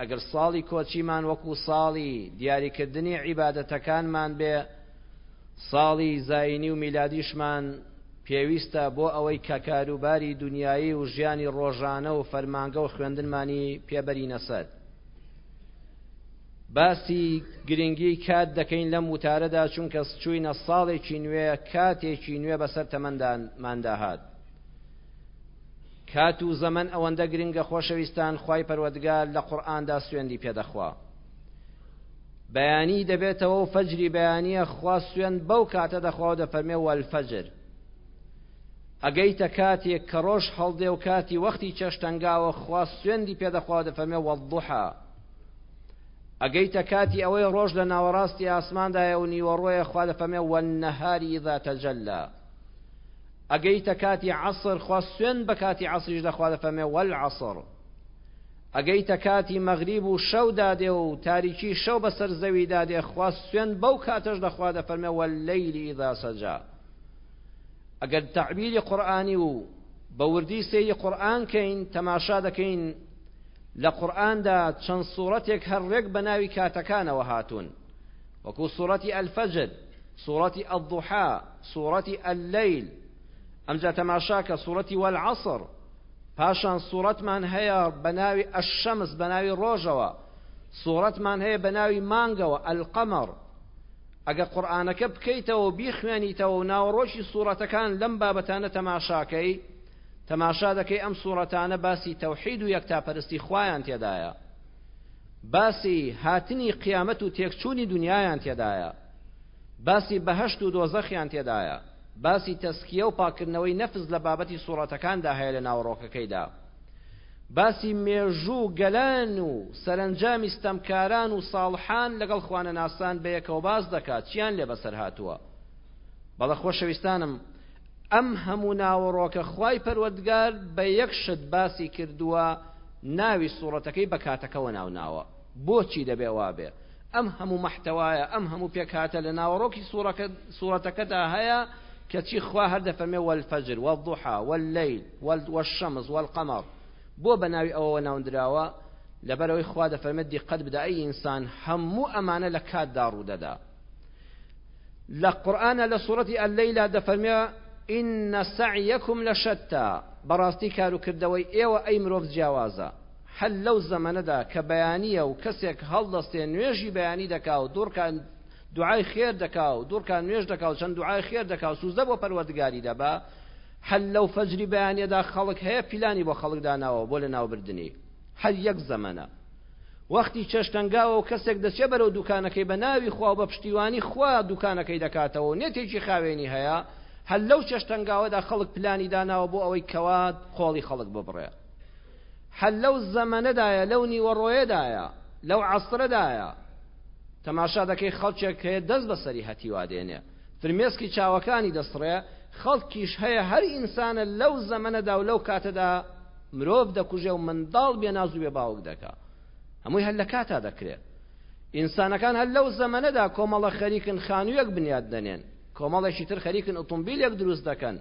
ئەگەر ساڵی کۆچیمان وەکو ساڵی دیاریکردنی عیبادەتەکانمان بێ، ساڵی زایینی و میلادیشمان پێویستە بۆ ئەوەی کە کاروباری دونیایی و ژیانی ڕۆژانە و فەرمانگە و خوێندنمانی پێبەرینە سەر. باسی گرنگی کات دەکەین لەم وتارەدا چونکە چووینە ساڵێکی نوێ کاتێکی نوێ بەسەر تەمەندانماندا هات. کات و زەمەن ئەوەندە گرنگە خۆشەویستان خوای پەروەردگار لە قورئاندا سوێندی پێدەخوا بەیانی دەبێتەوە و فەجری بەیانیە خوا سوێن بەو کاتە دەخوا و دەفەرمێ وەلفەجر ئەگەیتە کاتێک کە ڕۆژ هەڵدێ و کاتی وەختی چێشتەنگاوە خوا سوێندی پێدەخوا دەفەرمێ وەڵدوحا ئەگەیتە کاتی ئەوەی ڕۆژ لە ناوەڕاستی ئاسماندایە و نیوەڕۆیە خوا دەفەرمێ وەنەهاری ئیذا تەجەلا ئەگەیتە کاتی عەسر خوا سوێند بە کاتی عەسریشدا خوا دەفەرمێ والعصر ئەگەیتە کاتی مەغریب و شەو دادێ و تاریکی شەو بەسەر زەوی دادێ خوا سوێند بەو کاتەش دەخوا دەفەرمێ واللیل اذا سجا ئەگەر تعبیری قورآانی و بە وردی سەیری قورآن کەین تەماشا دەکەین لە قورآاندا چەند سوورەتێک هەر ڕێک بە ناوی کاتەکانەوە هاتوون وەکو سوڕەتی الفجر، سوڕەتی الضحی، سوڕەتی اللیل، ئەمجا تەماشاکە سوڕەتی والعصر، پاشان سوڕەتمان هەیە بەناوی الشمس بەناوی ڕۆژەوە، سوڕەتمان هەیە بەناوی مانگەوە القمر، ئەگە قورئانەکە بکەیتەوە و بیخوێنیتەوە و ناوەڕۆکی سوڕەتەکان لەم بابەتانە تەماشاکەی تەماشا دەکەی ئەم سوڕەتانە باسی تەوحید و یەکتاپەرستی خوایان تێدایە باسی هاتنی قیامەت و تێکچوونی دونیایان تێدایە، باسی بەهەشت و دۆزەخیان تێدایە، باسی تەزکیە و پاککردنەوەی نەفس لە بابەتی سوڕەتەکاندا هەیە لە ناوەڕۆکەکەیدا، باسی مێژوو و گەلان و سەرەنجامی ستەمکاران و ساڵحان لەگەڵ خوانەناسان بەیەکەوە باس دەکات چیان لێ بەسەر هاتووە بەڵێ خۆشەویستانم ئەم هەموو ناوەڕۆکە خوای پەروەردگار بە یەک شت باسی کردووە ناوی سوڕەتەکەی بە کاتەکەەوە ناوناوە بۆچی دەبێ وابێ ئەم هەموو محتەوایە ئەم هەموو پێکهاتە لە ناوەڕۆکی سوورەتەکەدا هەیە کەچی خوا هەر دەفەرمێ والفجر والضحى والليل والشمس والقمر بۆ بە ناوی ئەوەوە ناوندراوە لەبەرەوەی خوا دەفەرمێت دیقەت بدە ئەی ئینسان هەموو ئەمانە لە کاتدا ڕوودەدا لە قورآە لە سوڕەتی ئەلەیلا دەفەرمێ ئین سەعیەکم لە شەتتا بەڕاستی کاروکردەوەی ئێوە ئەی مرۆڤ جیاوازە هەل لەو زەمەنەدا کە بەیانیە و کەسێک هەڵدەستێ نوێژی بەیانی دەکا و دوڕکان دوعای خێر دەکا و دوڕکان نوێژ دەکا و چەند دوعای خێر دەکا و سوزدە بۆ پەروەردگاری دەبا هەل لەو فەجری بەیانەدا خەڵک هەیە پیلانی بۆ خەڵک داناوە بۆ لە ناوبردنی هەر یەک زەمەە وەختی چەش تەنگاوە و کەسێک دەچێ بەرەو دوکانەکەی بە ناوی خوا و بە پشتیوانی خوا دوکانەکەی دەکاتەوە و نێتێکی خاوێنی هەیە هەر لەو چەش تەنگاوەدا خەڵک پلانی داناوە بۆ ئەوەی کەوات قۆڵی خەڵک ببڕێ هەر لەو زەمەنەدایە لەو نیوەڕۆیەدایە لەو عەسرەدایە تەماشا دەکەی خەڵکێک هەیە دەست بەسەری هەتیوا دێنێ فرمێسکی چاوەکانی دەسڕێ خەڵکیش هەیە هەر ئینسانە لەو زەمەنەدا و لەو کاتەدا مرۆڤ دەکوژێ و منداڵ بێ ناز و بێ باوک دەکا هەمووی هەر لە کاتا دەکرێت ئینسانەکان هەر لەو زەمەنەدا کۆمەڵە خەریکن خانوویەک بنیاد دەنێن کۆمەڵێکی تر خەریکن ئۆتۆمبیلێک دروست دەکەن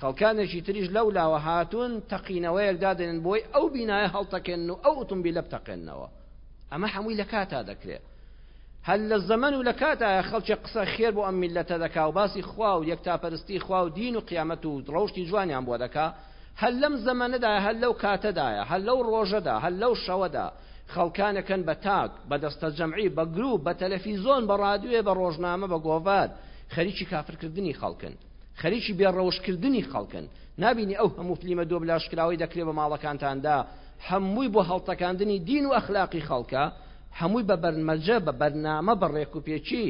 خەڵکانێکی تریش لەو لاوە هاتوون تەقینەوەیەک دادێنن بۆی ئەو بینایە هەڵتەکێن و ئەو ئۆتۆمبیل لە بتەقێنەوە ئەمە هەمووی لە کاتا دەکرێت هەر لە زەمن و لە کاتا خەڵکی قسە خێر بۆ ئەم میلەتە دەکا و باسی خوا و یەک تاپەرستی خوا و دین و قیامەت و ڕەوشی جوانیان بۆ دەکا هەر لەم زەمەنەدایە، هەر لەو کاتەدایە، هەر لەو ڕۆژەدا، هەر لەو شەوەدا، خەڵکانەکەن بە تاک، بە دەستەجەمعی، بە گروپ، بە تەلەفیزۆن، بە ڕادوێ، بە ڕۆژنامە، بە گۆڤار، خەریکی کافرکردنی خەڵکن، خەریکی بێ ڕەوشتکردنی خەڵکن. نابینی ئەو هەموو فلیمە دۆبلاژکراوەی دەکرێ بە ماڵەکانتاندا، هەمووی بۆ هەڵتەکاندنی دین و ئەخلاقی خەڵکە، هەمووی بە بەرمەجە، بە بەرنامە، بە ڕێکوپێکی،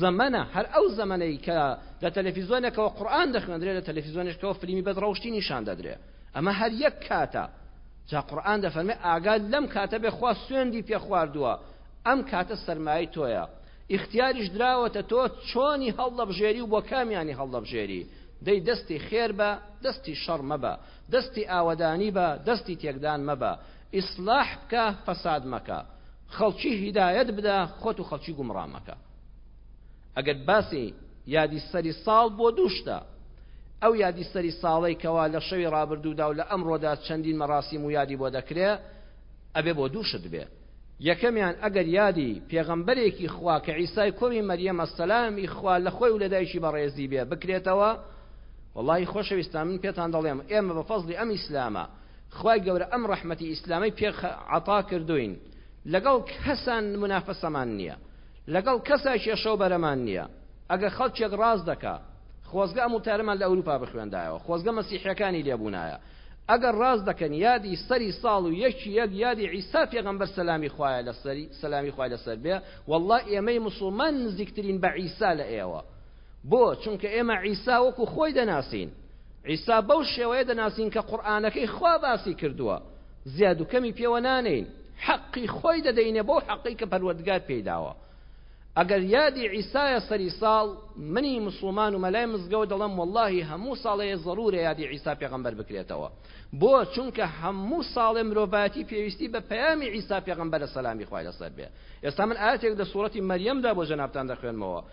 زەمەنە، هەر ئەو زەمەنەی کە لە تەلەفیزۆنێکەوە قورئان دەخوێندرێ، لە تەلەفیزۆنێشکەوە فلیمی بەد ڕەوشتی نیشان دەدرێ. ئەمە هەر یەک کاتە. جا قورئان دەفەرمێ ئاگات لەم کاتە بێ خوا سوێندی پێ خواردووە ئەم کاتە سەرمایەی تۆیە. ئیختیاریش دراوەتە تۆ چۆنی هەڵدەبژێری و بۆ کامیانی هەڵدەبژێری. دەی دەستی خێر بە، دەستی شەڕ مەبە. دەستی ئاوەدانی بە، دەستی تێکدان مەبە. ئیسلاح بکە، فەساد مەکە. خەڵکی هیدایەت بدە خۆت و خەڵکی گومڕا مەکە ئەگەر باسی یادی سەری ساڵ بۆ دوو شتە ئەو یادی سەری ساڵەی کەوا لە شەوی ڕابردوودا و لە ئەمڕۆدا چەندین مەڕاسیم و یادی بۆ دەکرێ ئەبێ بۆ دوو شت بێ یەکەمیان ئەگەر یادی پێغەمبەرێکی خوا کە عیسای کوڕی مەریەمە سەلامی خوا لە خۆی و لە دایکی بەڕێزی بێ بکرێتەوە وڵی خۆشەویستان من پێتان دەڵێم ئێمە بە فەزلی ئەم ئیسلامە خوای گەورە ئەم ڕەحمەتی ئیسلامەی پێ عەتا کردوین لەگەڵ کەسان منافەسەمان نییە لەگەڵ کەسا کێشەو بەرەمان نییە ئەگە خەڵکێک ڕاست دەکا خۆزگە ئەم وتارەمان لە ئەوروپا بخوێندایەوە خۆزگە مەسیحەکانی لێبوونایە ئەگەر ڕاست دەکەن یادی سەری ساڵ و یەکی یەک یادی عیسا پێغەمبەر سەلامی خوایە لەسەری سەلامی خوای لەسەر بێ والله ئێمەی مسلمان نزیکترین بە عیسا لە ئێوە بۆ؟ چونکە ئێمە عیسا وەکو خۆی دەناسین. عیسا بەو شێوەیە دەناسین کە قورئانەکەی خوا باسی کردووە. زیاد و کەمی پێوە نانێین. حەقی خۆی دەدەینە بەو حەقی کە پەروەردگار پێی داوە. ئەگەر یادی عیسایە سەری ساڵ منی مسلمان و مەلای مزگەوە دەڵم واللهی هەموو ساڵەیە ضرورە یادی عیسا پێغمبەر بکرێتەوە بۆ چونکە هەموو ساڵێ مرۆڤایەتی پێویستی بە پەیامی عیسا پێغمبەرە سەلامی خوای لەسەر بێ ئێستا من ئاەتێک لە سوورەتی مەریەمدا بۆ جەنابان دەخوێنمەوە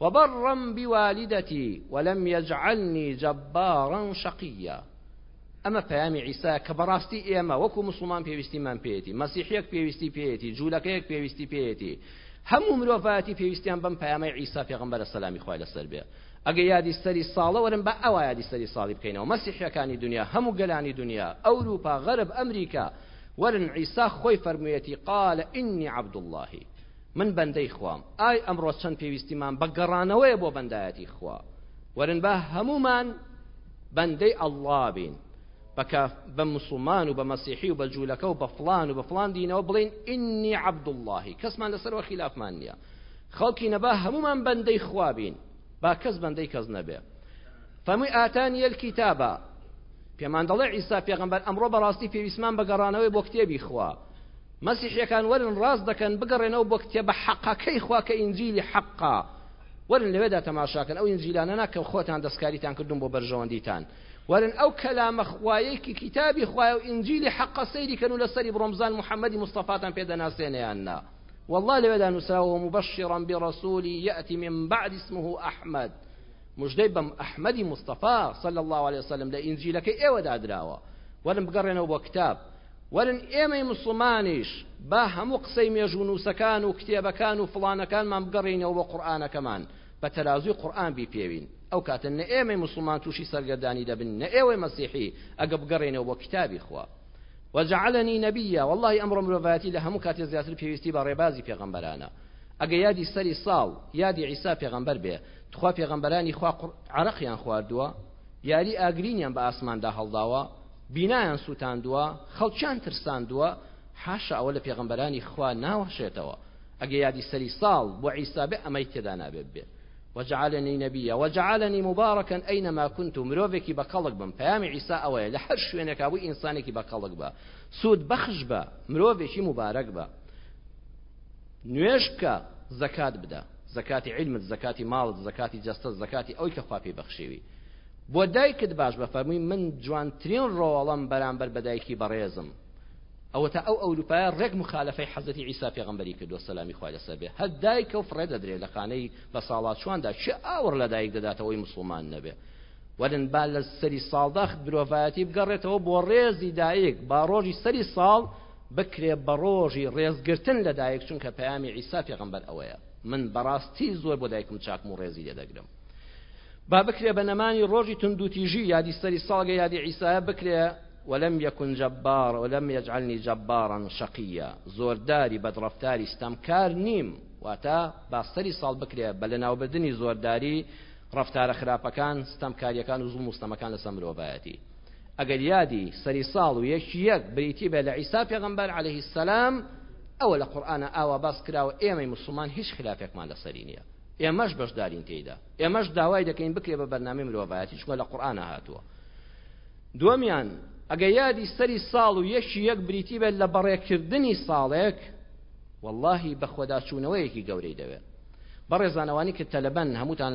وبرا بوالدتی ولم یجعلنی جبارا شقیا ئەمە پەیامی عیسایە کە بەڕاستی ئێمە وەکو مسلمان پێویستیمان پێێتی مەسیحەک پێویستی پێێتی جوولەکەیەک پێویستی پێێتی هەموو مرۆڤایەتی پێویستیان بەم پەیامەی عیسا پێغمبەرە سەلامی خوای لەسەر بێ ئەگە یادی سەری ساڵە وەرن بە ئەوە یادی سەری ساڵی بکەینەوە مەسیحەکانی دنیا هەموو گەلانی دنیا ئەوروپا غەرب ئەمریکا وەرن عیسا خۆی فەرموویەتی قالە ئینی عبداللهی من بەندەی خوام، ئای ئەمڕۆ چەند پێویستیمان بە گەڕانەوەیە بۆ بەندایەتی خوا، وەرن با هەموومان بەندەی اللە بین، بە کا بە موسڵمان و بە مەسیحی و بە جوولەکە و بە فڵان و بە فڵان دینەوە بڵێین ئینی عەبد اللەی، کەسمان لەسەرەوە خیلافمان نییە، خەڵکینە با هەموومان بەندەی خوا بین، با کەس بەندەی کەس نەبێ. فەرمووی ئاتانی الکتابە پێمان دەڵێ عیسا پێغەمبەر ئەمڕۆ بەڕاستی پێویستمان بە گەڕانەوەی بۆ کتێبی خوا، مەسیحیەکان وەرن ڕاست دەکەن بگەڕێنەوە بۆ کتێبە حەقەکەی خوا کە ئینجیلی حەقە وەرن لەوێدا تەماشاکەن ئەو ئینجیلانە ناکەم خۆتان دەستکاریتان کردوون بۆ بەرژەوەندیتان وەرن ئەو کەلامە خوایەکی کتابی خوایە و ئینجیلی حەقە سەیری کەن و لەسەری بڕۆمزان محەممەدی مستەفاتان پێدەناسێنیان نا والله لەوێدا نووسراوە مبشرا برسول يأتي من بعد اسمه أحمد مژدەی بەم ئەحمەدی مستەفا صلى الله عليه وسلم لە ئینجیلەکەی ئێوەدا دراوە وەرن بگەڕێنەوە بۆ کتاب وەرن ئێمەی موسڵمانیش با هەموو قسەی مێژوونووسەکان و کتێبەکان و فڵانەکانمان بگەڕێینەوە بۆ قورئانەکەمان، بە تەرازووی قورئان بیپێوین، ئەو کاتە نە ئێمەی موسڵمان تووشی سەرگەردانی دەبن نە ئێوەی مەسیحی ئەگە بگەڕێنەوە بۆ کیتابی خوا. وجعلنی نبیا وەڵڵاهی ئەمڕۆ مرۆڤایەتی لە هەموو کاتێ زیاتر پێویستی بە ڕێبازی پێغەمبەرانە ئەگە یادی سەری ساڵ یادی عیسا پێغەمبەر بێ تخوا پێغەمبەرانی خوا عەرەقیان خواردووە؟ یاری ئاگرینیان بە ئاسماندا هەڵداوە، بینایان سووتاندووە، خەڵکیان ترساندووە، حاشا ئەوە لە پێغەمبەرانی خوا ناوەشێتەوە، ئەگە یادی سەری ساڵ بۆ عیسا بێ ئەمەی تێدا نابێ بێ. وجعلنی نبیا وجعلنی مبارکا اینما کنت مرۆڤێکی بەکەڵک بم پەیامی عیسا ئەوەیە لە هەر شوێنێکا بوو ئینسانێکی بەکەڵک بە سوود بەخش بە مرۆڤێکی مبارەک بە نوێژ بکە، زەکات بدە، زەکاتی عیلمت، زەکاتی ماڵت، زەکاتی جەستەت، زەکاتی ئەوەی کە خوا پێی بەخشیوی. بۆ دایکت باش بە، فەرمووی، من جوانترین ڕۆڵەم بەرامبەر بە دایکی بەڕێزم. ئەوەتا ئەو ئەوروپایە ڕێک موخالەفەی حەزرەتی عیسا پێغەمبەری کردووە سەلامی خوای لەسەر بێ، هەر دایکە و فڕێ دەدرێ لە خانەی بەساڵاچوواندا، کێ ئاوڕ لە دایک دەداتەوە ئەوەی موسڵمان نەبێ؟ وەرن با لە سەری ساڵدا مرۆڤایەتی بگەڕێتەوە بۆ ڕێزی دایک، با ڕۆژی سەری ساڵ بکرێ بە ڕۆژی ڕێزگرتن لە دایک چونکە پەیامی عیسا پێغەمبەر ئەوەیە من بەڕاستی زۆر بۆ دایکم چاکم و ڕێزی لێ دەگرم با بکرێ بە نەمانی ڕۆژی توندوتیژی یادی سەری ساڵگە یادی عیسایە بکرێ ولم يكن جبار ولم يجعلني جبارا شقيا زۆرداری بەدڕفتاری ستەمکار نیم واتە باستری ساڵ بکرێ بە لەناوبردنی زۆرداری ڕفتارە خراپەکان ستەمکاریەکان و زوڵ مستەمەکان لەسەر مرۆڤایەتی ئەگەر یادی سەری ساڵ و یەکی یەک بریتی بێ لە عیسا پێغەمبەر عەلەیهی السەلام ئەوە لە قورئانە ئاوا باس کراوە ئێمەی موسڵمان هیچ خلافێکمان لەسەری نییە ئێمەش بەشدارین تێیدا ئێمەش داوای دەکەین بکرێ بە بەرنامەی مرۆڤایەتی چونکە لە قورئانە هاتووە دووەمیان ئەگە یادی سەری ساڵ و یەکی یەک بریتی بێت لە بەڕێکردنی ساڵێک واللهی بەخۆداچوونەوەیەکی گەورەی دەوێت بەڕێزانەوانی کە تەلەبەن هەمووتان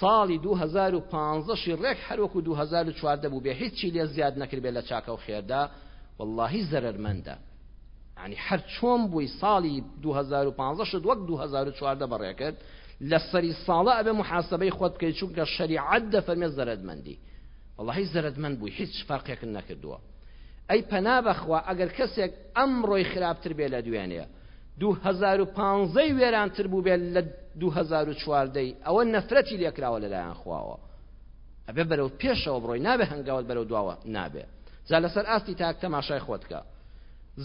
ساڵی دوو هەزار و پازدە شی ڕێک هەروەکو دوو هەزار و چواردە بوو بێ هیچی لێ زیاد نەکردبێ لە چاکە و خێردا واللهی زەرەرمەندە ینی هەر چۆن بووی ساڵی 2015 شت وەک 2014 بەڕێکرد لە سەری ساڵە ئەبێ محاسبەی خۆت بکەیت چونکە شەریعەت دەفەرمێ زەرەرمەندی واللهی زەرەرمەند بووی هیچ فەرقێک نەکردووە ئەی پەنا بەخوا ئەگەر کەسێک ئەمڕۆی خراپتر بێ لە دوێنێ دوو هەزار و پانزە ی وێرانتر بووبێ لە دوو هەزار و چواردە ی ئەوە نەفرەتی لێکراوە لەلایەن خواوە ئەبێ بەرەو پێشەوە بڕۆی نابێ هەنگاوت بەرەو دواوە نابێ جا لەسەر ئاستی تاک تەماشای خۆتکە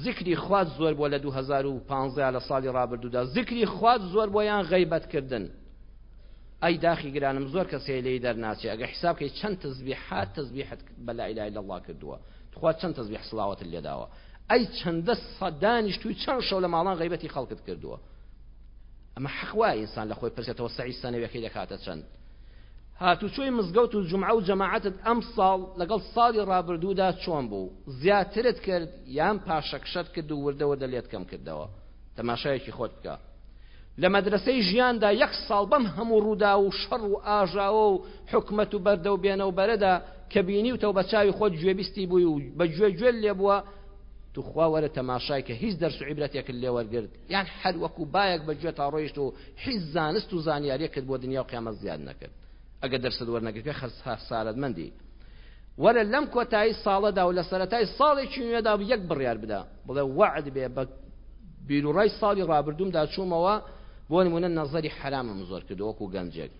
زیکری خوات زۆر بۆ لە 2015 لە ساڵی ڕابردوودا زیکری خوات زۆر بۆیان غەیبەتکردن ئەی داخی گرانم زۆر کەسێ لێی دەرناچێ ئەگە حسابکەی چەند تزبیحات تزبیحت بەلا ئیلای لە الله کردووە تخوا چەند تزبیح سڵاوت لێداوە ئەی چەندە سە دانیشتوی چەند شەو لە ماڵان غیبەتی خەڵکت کردووە ئەمە حەق وایە ئینسان لە خۆی پرسێتەوە سەعی سەنەوەکەی دەکاتە چەند هاتوچۆی مزگەوت و جمعە و جەماعەتت ئەم ساڵ لەگەڵ ساڵی ڕابردوودا چۆن بوو زیاترت کرد یان پاشەکشەت کرد و وردەوە دەلێت کەم کردەوە تەماشایەکی خۆت بکە لە مەدرسەی ژیاندا یەک ساڵ بەم هەموو ڕوودا و شەڕ و ئاژاوە و حکومەت و بەردە و بێنە و بەرەدا کە بینی و تەو بە چاوی خۆت گوێبیستی بووی و بە گوێ گوێ لێ بووە توخوا وەرە تەماشای کە هیچ دەرس و عیبرەتێکت لێ وەرگرت یان هەر وەکو بایەک بە گوێ تا ڕۆیشت و حیز زانست و زانیاریەکت بۆ دنیا و قیامە زیاد نەکرد ئەگە دەرست وەرنەگرێ خەسارەتمەندی وەرە لەم کۆتایی ساڵەدا و لە سەتای ساڵێکی نوێدا یەک بڕیار بدا بڵێ وعد بێ بە بیرورای ساڵی ڕابردوومدا چوومەوە بۆ نمونە نەزەری حرامم زۆر کردو وەکو گەنجێک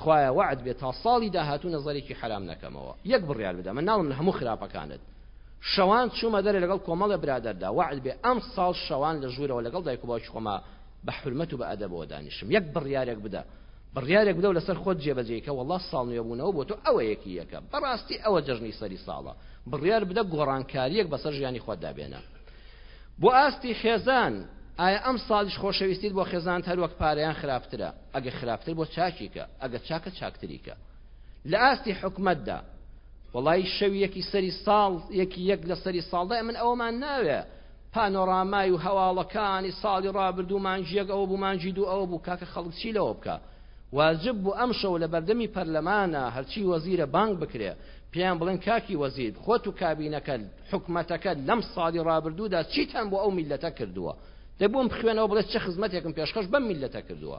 خوایە وعد بێت تا ساڵی داهاتوو نەزەرێکی حرام نەکەمەوە یەک بڕیار بدە من ناڵم لە هەموو خراپەکانت شەوان چوومە دەرە لەگەڵ کۆمەڵە برادەردا وعد بێ ئەم ساڵ شەوان لە ژوورەوە لەگەڵ دایک و باوکی خۆما بە حورمەت و بە ئەدەبەوە دانیشم یەک بڕیارێک بدە بڕیارێک بدە و لەسەر خۆت جێبەجێکە وەڵا ساڵ نوێبوونەوە بۆ تۆ ئەوە یەکی یەکە بەڕاستی ئەوە جەژنی سەری ساڵە بڕیار بدە گۆڕانکاریەک بەسەر ژیانی خۆت دابێنە بۆ ئاستی خێزان ئایا ئەم ساڵیش خۆشەویستیت بۆ خێزان هەر وەک پارەیان خراپترە ئەگە خراپتر بۆ چاکیکە ئەگە چاکە چاکتریکە لە ئاستی حکومتدا وڵی شەویەکی سەری ساڵ یەکی یەک لە سەری ساڵدا من ئەومان ناوێ پانۆرامای و هەواڵەکانی ساڵی ڕابردوو مانگی یەک ئەوە بوو مانگی دوو ئەوە بوو کاکە خەڵک چی لەوە بکا واجب بوو ئەم شەو لە بەردەمی پەرلەمانە هەرچی وەزیرە بانگ بکرێ پێیان بڵێن کاکی وەزیر خۆت و کابینەکەت حکومەتەکەت لەم ساڵی ڕابردوودا چیتان بۆ ئەو میلەتە کردووە دەبووم بخوێنەوە بڵێ چه خزمەتێکم پێشخەش بەم میلەتە کردووە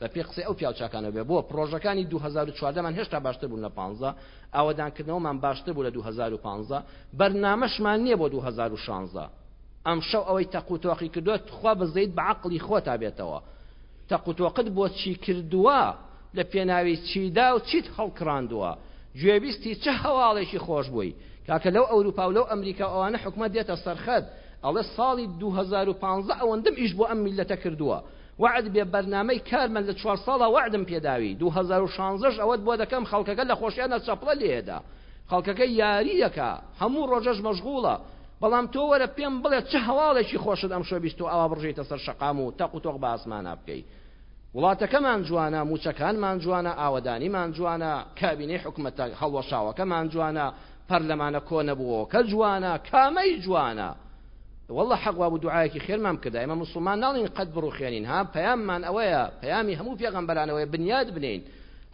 بە پێی قسەی ئەو پیاو چاکانە بێ بۆ پرۆژەکانی 2014 مان هێشتا باشتر بوون لە 15 ئاوادانکردنەوەمان باشتر بوو لە 2015 بەرنامەشمان نییە بۆ 2016 ئەم شەو ئەوەی تەقوتۆقی کردووە تخوا بزەیت بە عقلی خۆ تا بێتەوە تەقوتۆقت بۆ چی کردووە لە پێناوی چیدا و چیت هەڵکڕاندووە گوێبیستی چه هەواڵێکی خۆش بووی کاکە لەو ئەوروپا و لەو ئەمریکا و ئەوانە حکومە دێتە سەرخەت ئەڵێ ساڵی 2015 ئەوەندەم ئیش بۆ ئەم میلەتە کردووە وەعد بێ بەرنامەی کار من لە چوار ساڵە وەعدم پێداوی دوو هەزار و شانزەش ئەوەت بۆ دەکەم خەڵکەکە لە خۆشیانە چەپڵە لێدا خەڵکەکە یاری دەکا هەموو ڕۆژەش مەشغوڵە بەڵام تۆ وەرە پێم بڵێ چ هەواڵێکی خۆشت ئەم شۆ بیست و ئاوا بڕژێتە سەر شەقام و تەق و تۆق بە ئاسمانە بکەی وڵاتەکەمان جوانە موچەکانمان جوانە ئاوەدانیمان جوانە کابینەی حکومەتە هەڵوەشاوەکەمان جوانە پەرلەمانە کۆنە بووەوە کە جوانە کامەی جوانە واللە حەق وابوو دوعایەکی خێرمان بکردا ئێمە مسلمان ناڵین قەت بڕوخێنین ها پەیاممان ئەوەیە پەیامی هەموو پێغەمبەرانەوەی بنیاد بنین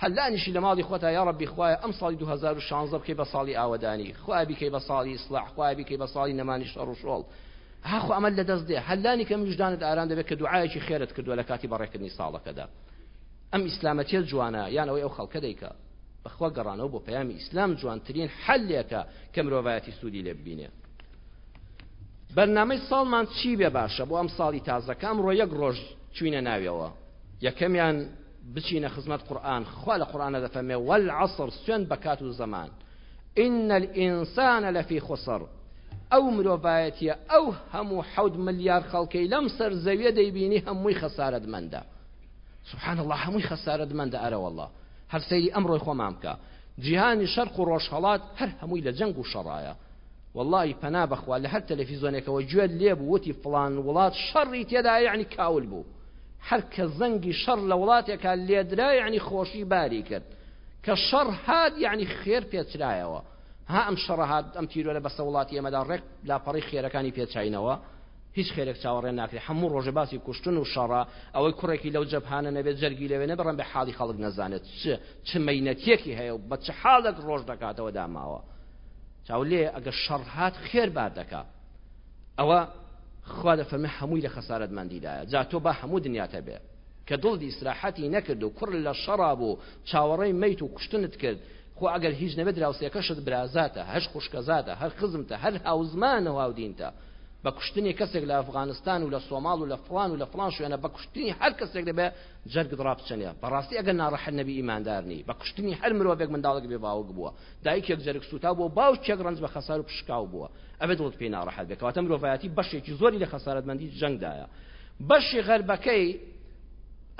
هەلانیشی لە ماڵی خۆتا یا ڕەبی خوایە ئەم ساڵی 2016 بکەی بە ساڵی ئاوەدانی خوا بیکەی بە ساڵی ئیسلاح خوا بیکەی بە ساڵی نەمانی شەڕ و شۆڵ هاخۆ ئەمە لە دەست دێ هەلانی کەم وژدانت ئاران دەبێت کە دوعاەکی خێرت کردووە لە کاتی بەڕێکردنی ساڵەکەدا ئەم ئیسلامەتیە جوانە یان ئەوەی ئەو خەڵکە دەیکە بەخوا گەڕانەوە بۆ پەیامی ئیسلام جوانترین حلێکە کە مرۆڤایەتی سوودی لێ ببینێ بەرنامەی ساڵمان چی بێ باشە بۆ ئەم ساڵی تازەکەم ڕۆ یەک ڕۆژ چوینە ناویەوە یەکەمیان بچینە خزمەت قورآن خوا لە قورآانە دەفەمێ وەل عسر سوێن بەکات و زەمان إن الإنسان لفي خسر ئەو مرۆڤایەتە ئەو هەموو حەود ملیار خەڵکەی لەم سەر زەویە دەیبینی هەمووی خەسارەتمەندە سبحان اللە هەمووی خەسارەت مەندە ئەرەوەڵا هەر سەیری ئەم ڕۆی خۆمان بکە جیهانی شەرق و ڕۆژهڵات هەر هەمووی لە جەنگ و شەڕایە واللهی پەنا بەخوا لە هەر تەلەفیزۆنێکەوە گوێت لێ بوو وتی فلان وڵات شەڕی تێدا یعنی کاول بوو هەر کە زەنگی شەڕ لە وڵاتێکە لێدرا یعنی خۆشی باری کرد کە شەڕ هاات یعنی خێر پێچرایەوە ها ئەم شەڕەهات ئەم تیرۆرە بەسە وڵاتی ئێمەدا ڕێک لاپەڕی خێرەکانی پێچینەوە هیچ خێرێک چاوەڕێ ناکرێ حەموو ڕۆژێ باسی کوشتن و شەڕە ئەوەی کوڕێکی لەو جەبهانە نەبێت جەرگی لەوێ نەبێ ڕەنبێ حاڵی خەڵک نەزانێت چ چ مەینەتیەکی هەیە و بە چ حاڵێک ڕۆژ دەکاتەوە داماوە چاو لێ ئەگەر شەڕ هات خێر بار دەکا ئەوە خوا لە فەرمی هەمووی لە خەسارەت مندیدایە جا تۆ با هەموو دنیاتە بێ کە دڵ دیسراحەتی نەکرد و کوڕ لە شەڕا بوو چاوەڕێی مەیت و کوشتنت کرد خۆ ئەگەر هیچ نەبێت دراوسەکەشت برازاتە هەش خوشکەزاتە هەر خزمتە هەر هاوزمانە و هاودینتە بە کوشتنی کەسێک لە ئەفغانستان و لە سۆماڵ و لە فڵان و لە فڵان شوێنە بە کوشتنی هەر کەسێک دەبێ جەرگت ڕابچەنێ بەڕاستی ئەگەر ناڕەحەت نەبی ئیماندارنی بە کوشتنی هەر مرۆڤێک منداڵێک بێ باوک بووە دایکێک جەرگ سوتا بۆ باوکێک ڕنج بە خەسار و پشکاو بووە ئەبێت دڵت پێی ناڕەحەت بێت کەواتە مرۆڤایەتی بەشێکی زۆری لە خەسارەتمەندی جەنگدایە بەشی غەربەکەی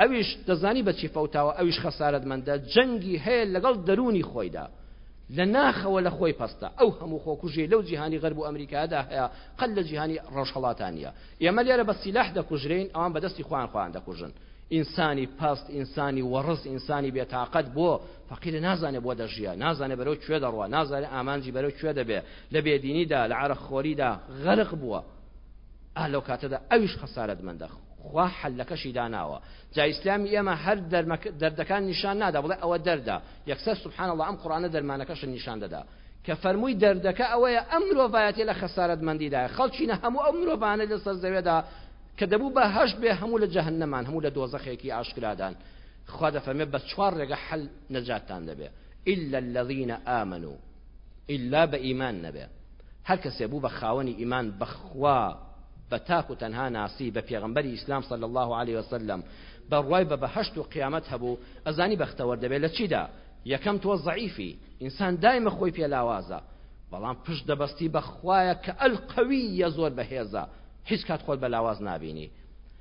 ئەویش دەزانی بەچی فەوتاوە ئەویش خەسارەتمەندە جەنگی هەیە لەگەڵ دەرونی خۆیدا لە ناخەوە لە خۆی پەستە. ئەو هەموو خۆکوژیەی لەو جیهانی غەرب و ئەمریکایەدا هەیە قەت لە جیهانی ڕۆژهەڵاتا نییە. ئێمە لێرە بە سیلاح دەکوژرێین، ئەوان بە دەستی خۆیان خۆیان دەکوژن. ئینسانی پەست، ئینسانی وەڕس، ئینسانی بێتاقەت بۆ؟ فەقیرە نازانێ بۆ دەژیە، نازانێ بەرەو کوێ دەڕوا، نازانێ ئامانجی بەرەو کوێ دەبێ، لە بێدینیدا، لە عەرەقخۆریدا غەرق بووە. ئا لەو کاتەدا ئەویش خەسارەتمەندە. خوا حەلەکەشی داناوە. جا ئیسلامی ئێمە هەر دەردەکان نیشان نادا، بڵێ ئەوە دەردە. یەکسەر سبحان اللە ئەم قورئانە دەرمانەکەشت نیشان دەدا کە فەرمووی دەردەکە ئەوەیە ئەم مرۆڤایەتی لە خەسارەتمەندیدایە خەڵچینە هەموو ئەو مرۆڤانە لەسەر زەوێدا کە دەبوو بە هەشت بێ هەموو لە جەهنەمان هەموو لە دۆزەخێکی ئاشکرادان خوا دەفەرمێ بە چوار ڕێگە حل نەجاتتان دەبێ إلا الذين آمنوا إلا بە ئیمان نەبێ هەر کەسێ بوو بە خاوەنی ئیمان بە خوا بە تاک و تەنها ناسی بە پێغەمبەری ئیسلام صلی اللە علیە وسلم بەڕوای بە بەهەشت و قیامەت هەبوو ئەزانی بەختەوەر دەبێت لە چیدا یەکەم تۆ ضعیفی ئینسان دایمە خۆی پێ لاوازە بەڵام پشت دەبەستی بە خوایە کە ئەل قەوی یە زۆر بەهێزە هیچ کات خۆت بە لاواز نابینی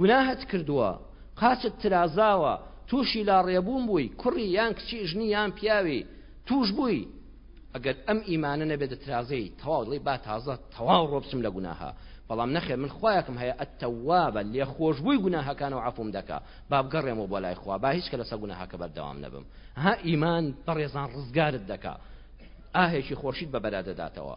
گوناهت کردووە، قاچت ترازاوە، تووشی لاڕێبوون بووی، کوڕی یان کچی ژنی یان پیاوی تووش بووی، ئەگەر ئەم ئیمانە نەبێت دەترازێی تەواو دەڵێی با تازە تەواو ڕۆبچم لە گوناهە، بەڵام نەخێر من خوایەکم هەیە التوابە لێخۆشبووی گوناهەکانە و عەفووم دەکا، با بگەڕێمەوە بۆ لای خوا، با هیچ کە لەسەر گوناهەکە بەردەوام نەبم. ها ئیمان بەڕێزان ڕزگارت دەکا، ئاهێکی خۆشیت بە بەرە دەداتەوە.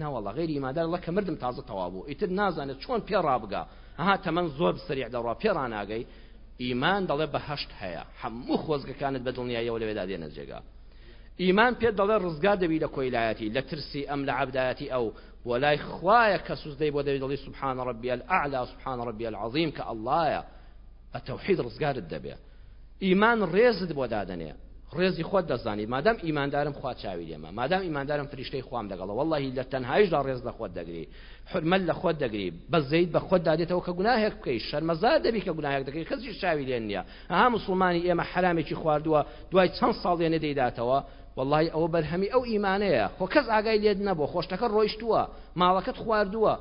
ناوەڵە غێری ئیماندار ڵە کە مردم تازە تەوابوو ئیتر نازانێت چۆن پێ ڕابگا ها تەمەن زۆر سریع دەڕا پێ ڕناگەی ئیمان دەڵێ بە هەشت هەیە هەموو خۆزگەکانت بە دڵنیایەوە لەوێدا دێنە جێگا ئیمان پێ دەڵێ ڕزگار دەبی لە کۆیلایەتی لە ترسی ئەم لە عبدایەتی ئەو بۆ لای خوایە کە سوزدەی بۆ دەوی دڵی سبحانە ڕبیل ئەعلا سبحانە ڕبیل عظیم کە ئەللایە بە تەوحید ڕزگارت دەبێت ئیمان ڕێزت بۆ دادەنێ ڕێزی خۆت دەزانی مادام ئیماندارم خوا چاوی لێمە مادام ئیماندارم فریشتەی خوام دەگەڵە واللهی لە تەنهایشدا ڕێز لە خۆت دەگری حرمەت لە خۆت دەگری بە زەید بە خۆت دادێتەوە کە گوناهێک بکەیت شەرمەزار دەبی کە گوناهێک دەکەی کەسی چاوی لێن نییە ها مسلمانی ئێمە حرامێکی خواردووە دوای چەند ساڵ لێنێ دەیداتەوە واللهی ئەوە بەرهەمی ئەو ئیمانەیە خۆ کەس ئاگای لێت نەبوو خۆشتەکە ڕۆیشتووە ماڵەکەت خواردووە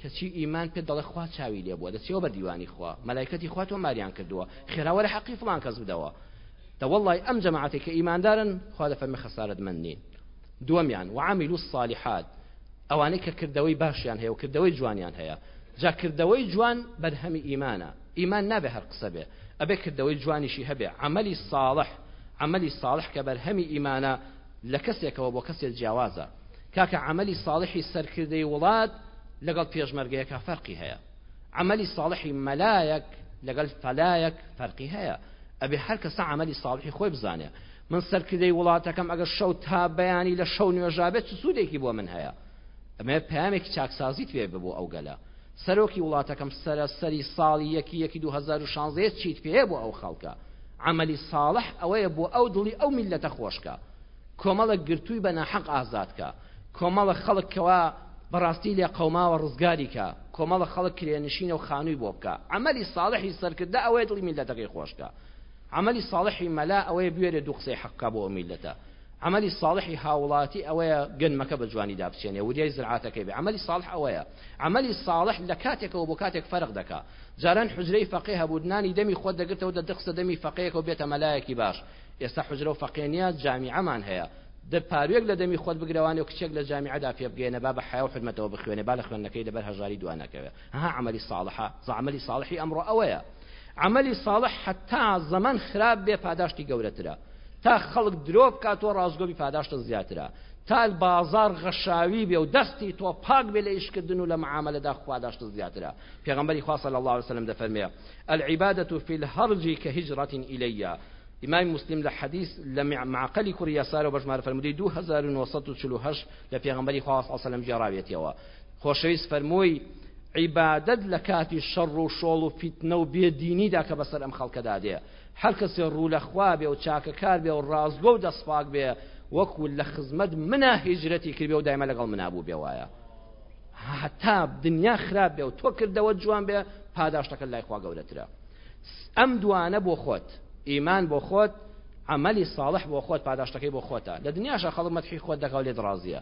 کەچی ئیمان پێت دەڵێ خوا چاوی لێ بووە دەچەوە بە دیوانی خوا مەلایکەتی خوا تۆ ماریان کردووە خێرا وەرە حەقی فڵان کەس بدەوە دەوەڵی ئەم جەماعەتی کە ئیماندارن خوا دە فەرمی خەسارت من نین دووەمیان وعامیل و صالحات ئەوانەی کە کردەوەی باشیان هەیە و کردەوەی جوانیان هەیە جاکردەوەی جوان بەرهەمی ئیمانە ئیمان نابێ هەر قسە بێ ئەبێ کردەوەی جوانیشی هەبێ عملی ساڵح عملی ساڵح کە بەرهەمی ئیمانە لە کەسێکەوە بۆ کەسێ جیاوازە کاکە عەمەلی ساڵحی سەرکردەی وڵات لەگەڵ پێشمەرگەیەکە فەرقی هەیە عەمەلی ساڵحی مەلایەک لەگەل فەلایەک فەرقی هەیە ئەبێ هەر کەسە عملی ساڵحی خۆی بزانێ من سەرکردەی وڵاتەکەم ئەگەر شەو تا بەیانی لە شەو نوێژابێت چ سوودێکی بۆ من هەیە ئەمێ پامێکی چاکسازی توێ ببوو ئەو گەلە سەرۆکی وڵاتەکەم سەرە سەری ساڵی یەکی یەکی 2016 چیت پێ بۆ ئەو خەڵکە عەمەلی ساڵح ئەوەیە بۆ ئەو دڵی ئەو میللەتە خۆش کا، کۆمەڵێک گرتووی بە ناحەق ئازاد کا، کۆمەڵێک خەڵک کەوا بەڕاستی لێ قەوماوە ڕزگاری کا، کۆمەڵێک خەڵک کرێنشینە و خانووی بۆ بکا. عەمەلی ساڵحی سەرکردە ئەوەیە دڵی میللەتەکەی خۆش کا. عەمەلی ساڵحی مەلا ئەوەیە بوێرێ دوو قسەی حەق کا بۆ ئەو میللەتە. عەمەلی ساڵحی هاووڵاتی ئەوەیە گەنمەکە بە جوانی دابچێنێ، وریای زرعاتەکەی بێ. عەمەلی ساڵح ئەوەیە. عەمەلی ساڵح لە کاتێکەوە بۆ کاتێک فەرق دەکا. جاران حوجرەی فەقێ هەبوو نانی دەمی خۆت دەگرتەوە دەدەخستە دەمی فەقەیەکەوە بێتە مەلایەکی باش ئێستا حوجرە و فەقێ نیە جامیعەمان هەیە دە پاروێک لە دەمی خۆت بگرەوانێ و کچێک لە جامیعەدا پێ بگەێنە با بە حیا و حرمەتەوە بخوێنێ با لە خوێندنەکەی لەبەر هەژاری دوا نەکەوێ ها عملی صالحە زعملی صالحی ئەمڕۆ ئەوەیە عملی صالح حتا زەمن خراپ بێ پاداشتی گەورەترە تا خەڵک درۆ بکاتەوە ڕاستگۆبی پاداشتە زیاترە تا بازار غەشاوی بێ و دەستی تۆ پاک بێ لە ئیشکردن و لە معاملەدا خواداشتە زیاترە پێغەمبەری خوا صلی اللە علیە وسلم دەفەرمێ العبادة فی الهرج کهجرة الیە ئیمام مسلم لە حەدیث لە معقلی کوڕی یاسارەوە بەژمار فەرمودەی 2948 لە پێغەمبەری خوا صلی اللە علیە وسلم گێڕاوێتەوە خۆشەویست فەرمووی عیبادەت لە کاتی شەڕ و شۆڵ و فیتنە و بێدینیدا کە بەسەر ئەم خەڵکەدا دێ هەر کەسێ ڕوو لە خوا بێ و چاکەکار بێ و ڕازگۆ و دەستپاک بێ وەکو لە خزمەت منە هیجرەتی کردێ و دایمە لەگەڵ منابوو بێ وایە هەتا دنیا خراپ بێ و تۆ کردەوە جوان بێ پاداشتەکە لای خوا گەورەترە ئەم دوانە بۆ خۆت ئیمان بۆ خۆت عملی صالح بۆ خۆت پاداشتەکەی بۆ خۆتە لە دنیاشە خەڵک مەتحی خۆت دەکەوت لێ دڕازیە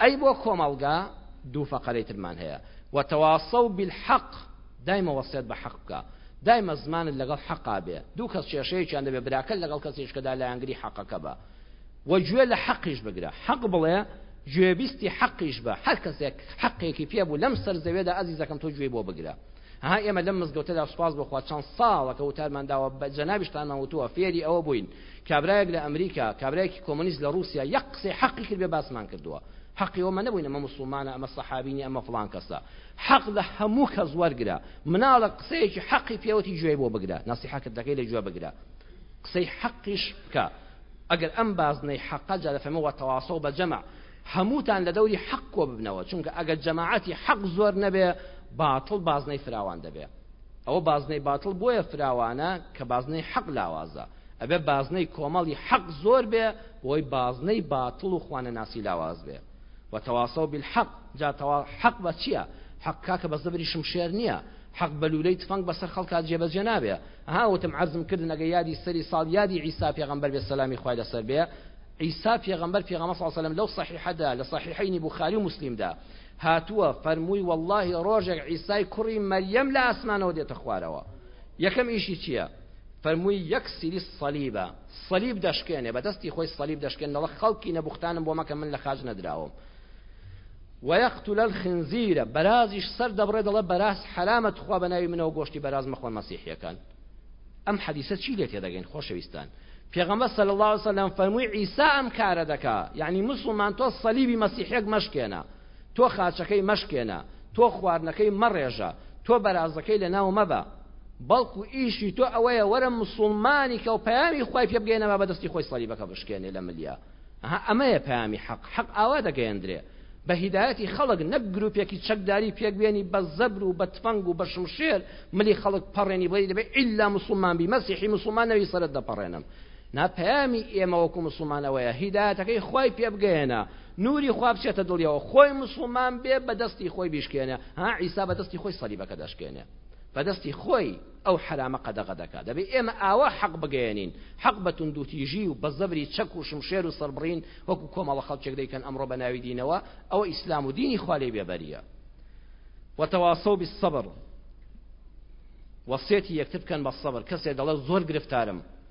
ئەی بۆ کۆمەڵگا دوو فەقەرەی ترمان هەیە وتەواسە و بالحەق دایمە وەسێت بە حەق بکە دایمە زمانت لەگەڵ حەقا بێ دوو کەس کێشەیەکیان دەبێ براکەت لەگەڵ کەسیشکەدا لایەنگری حەقەکە بە وە گوێ لە حەقیش بگرە، حەق بڵێ، گوێبیستی حەقیش بە، هەر کەسێک حەقێکی پێ بوو لەم سەر زەوێدا ئەزیزەکەم تۆ گوێی بۆ بگرە. ها ئێمە لەم مزگەوتەدا سوپاس بۆ خوا چەند ساڵەکە وتارمان داوە بە جەنابیشتانمان وتووە فێری ئەوە بووین کابرایەک لە ئەمریکا کابرایەکی کۆمۆنیست لە ڕووسیا یەک قسەی حەقی کرد بێ باسمان کردووە حەقی ئەومە نەبووین ئەمە مسوڵمانە ئەمە سەحابینی ئەمە فڵان کەسە حەق لە هەموو کەس وەرگرە مناڵە قسەیەکی حەقی پێوەتی گوێی بۆ بگرە ناسیحەکردەکەی لە گوێ بگرە قسەی حەقیش بکە ئەگەر ئەم بازنەی حەقە جا دەفەرمێ وتواصوا بە جەمع هەمووتان لە دەوری حەق کۆ ببنەوە چونکە ئەگەر جەماعەتی حەق زۆر نەبێ باتڵ بازنەی فراوان دەبێ ئەوە بازنەی باتڵ بۆیە فراوانە کە بازنەی حەق لاوازە ئەبێ بازنەی کۆمەڵی حەق زۆر بێ بۆی بازنەی باتڵ و خوانەناسی لاواز بێ وتواصوا بالحق جا توا حق بە چییە حق کاکە بە زبری شمشێر نییە حق بەلولەی تفەنگ بەسەر خەڵکا جێبەجێ نابێ ها وتم عەرزم کردن ئەگە یادی سەری ساڵ یادی عیسا پێغەمبەر بێ سەلامی خوای لەسەر بێ عیسا پێغەمبەر پێغەمە ساڵسەلم لەو صحیحەدا لە صحیحینی بخاری و مسلمدا هاتووە فەرمووی واللهی ڕۆژێک عیسای کوڕی مەریەم لە ئاسمانەوە دێتە خوارەوە یەکەم ئیشی چییە؟ فەرمووی یەکسری صلیبە، صلیب دەشکێنێ، بە دەستی خۆی صلیب دەشکێن، دەڵێ خەڵکینە بوختانم بۆ مەکە من لە خاچ نەدراوم. وەیەقتول الخنزیرە، بەرازیش سەر دەبڕێ دەڵێ بەراز حەرامە تخوا بە ناوی منەوە گۆشتی بەراز مەخۆن مەسیحیەکان. ئەم حەدیسە چی لێ تێدەگەین خۆشەویستان؟ پێغەمبەر صلی الله علیه وسلم فەرمووی عیسی ئەم کارە دەکا، یعنی موسڵمان تۆ صلیبی مەسیحیەک مەشکێنە. تۆ خاچەکەی مەشکێنە، تۆ خواردنەکەی مەڕێژە، تۆ بەرازەکەی لەناو مەبە، بەڵکو ئیشی تۆ ئەوەیە وەرە مسوڵمانی کەو پەیامی خوای پێ بگەیەنە با بەدەستی خۆی سەلیبەکە بشکێنێ لە ملیا ئەها ئەمەیە پەیامی حەق حەق ئاوا دەگەیەندرێ بە هیدایەتی خەڵک نەک گروپێکی چەکداری پێکبێنی بە زەبر و بە تفەنگ و بە شمشێر ملی خەڵک پەڕێنی بڵی دەبێت ئللا مسلمان بی مەسیحی مسلمان نەوی سەرت دەپەڕێنم نا پەیامی ئێمە وەکو مسلمانەوەیە هیدایەتەکەی خوای پێ بگەیەنە نوری خوا بچێتە دڵیەوە خۆی مسلمان بێ بەدەستی خۆی بیشکێنێ ها عیسا بەدەستی خۆی سەلیبەکە دەشکێنێ بەدەستی خۆی ئەو حرامە قەدەغە دەکات دەبێ ئێمە ئاوا حەق بگەێنین حەق بە توندوتیژی و بە زەبری چەک و شمشێر و سربڕین وەکو کۆمەڵە خەڵکێک دەیکەن ئەمڕۆ بە ناوی دینەوە ئەوە ئیسلام و دینی خالی بێبەریە وتەواسە و بیسەبر وەسێتی یەکتر بکەن بە سەبر کەسێ دەڵێ زۆر گرفتارم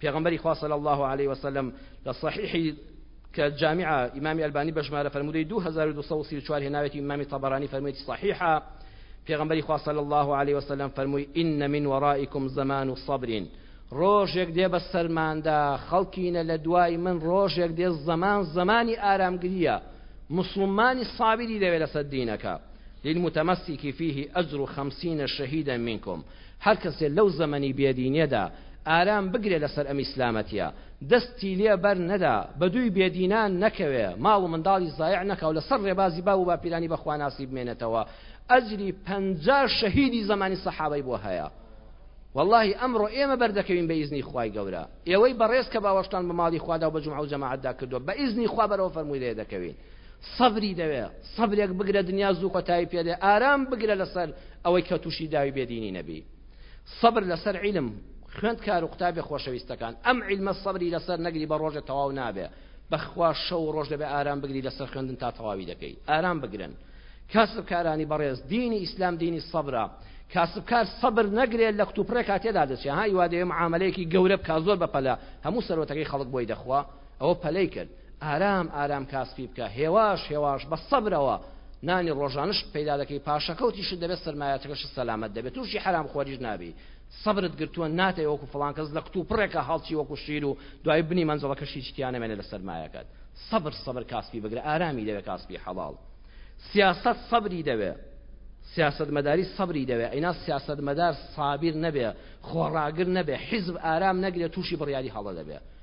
پێغەمبەری خوا صلی اللە علیە وسلم لە صحیحی کە جامعە ئیمامی ئەلبانی بە ژمارە فەرموودەی 2234 هێناوێتی ئیمامی طبرانی فەرموویەتی صحیحە پێغەمبەری خوا صلی اللە علیه وسلم فەرمووی ان من ورائکم زمان و صبرین ڕۆژێک دێ بە سەرماندا خەڵکینە لە دوای من ڕۆژێک دێ زەمان زمانی ئارامگریە مسلمانی صابری دەوێت لەسەر دینەکە للمتمسك فيه أجر خمسين شهيدا منكم هەر کەسێ لەو زەمەنی بێ دینێدا ئارام بگرێ لە سەر ئەم ئیسلامەتیە دەستی لێ بەر نەدا بە دووی بێ دینان نەکەوێ ماڵ و منداڵی زایع نەکا و لە سەر ڕێبازی باو و باپیرانی بە خواناسی بمێنێتەوە ئەجری پەنجا شەهیدی زەمانی سەحابەی بۆ هەیە واللهی ئەمڕۆ ئێمە بەردەکەوین بە ئیزنی خوای گەورە ئێوەی بەڕێز کە باوەشتان بە ماڵی خوادا و بە جمعە و جەماعەتدا کردووە بە ئیزنی خوا بەرەوە فەرمووی لێ دەکەوین سەبری دەوێ سەبرێک بگرە دنیا زوو کۆتایی پێدێ ئارام بگرە لەسەر ئەوەی کە تووشی داوی بێدینی نەبی سەبر لەسەر عیلم خوێند کار و قوتابێ خۆشەویستەکان ئەم عیلمە سەبری لەسەر نەگری بە ڕۆژە تەواو نابێ بەخوا شەو و ڕۆژ دەبێ ئارام بگری لەسەر خوێندن تا تەواوی دەکەی ئارام بگرن کاسبکارانی بەڕێز دینی ئیسلام دینی سەبرا کاسبکار سەبر نەگرێت لە کتوپڕێ کاتێدا دەچێ هایوا دەێ معاملەیەکی گەورە بکە زۆر بەپەلە هەموو سەرۆتەکەی خەڵک بۆی دەخوا ئەوە پەلەی کرد ئارام ئارام کاسپی بکە هێواش هێواش بە سەبرەوە نانی ڕۆژانشت پەیدا دەکەی پاشەکەوتیشت دەبێت سەرمایەتەکەش سەلامەت دەبێت تووشی حرام خۆریش نابی سەبرت گرتووە ناتێ وەکو فڵان کەس لە کتتو پڕێکە هەڵچی وەکو شیر و دوای بنی مەنجڵەکەشی چتیانەمێنێ لە سەرمایەکەت سەبر سەبر کاسپی بگرە ئارامی دەوێت کاسپی حەڵاڵ سیاست سەبری دەوێت سیاستمەداری سەبری دەوێ ئەینا سیاستمەدار سابیر نەبێ خۆڕاگر نەبێ حیزب ئارام نەگرێت تووشی بڕیاری هەڵە دەبێ